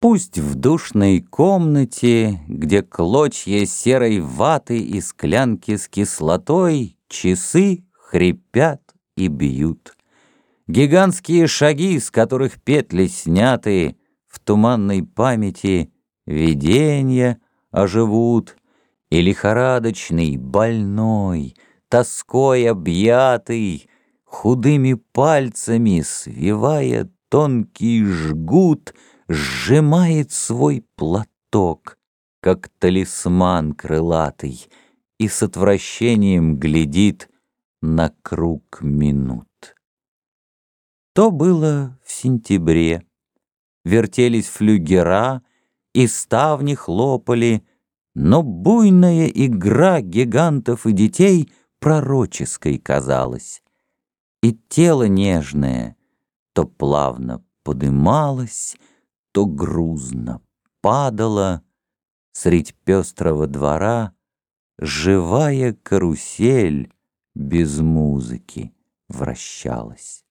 Пусть в душной комнате, где клочья серой ваты и склянки с кислотой, часы хрипят и бьют. Гигантские шаги, с которых петли сняты, в туманной памяти видения оживут, и лихорадочный, больной, тоской объятый, худыми пальцами свивая тонкий жгут, сжимает свой платок, как талисман крылатый, и с отвращением глядит на круг минут. То было в сентябре. Вертелись флюгера, и ставни хлопали, но буйная игра гигантов и детей пророческой казалась. И тело нежное то плавно подымалось, то грузно падало, Средь пестрого двора живая карусель без музыки вращалась.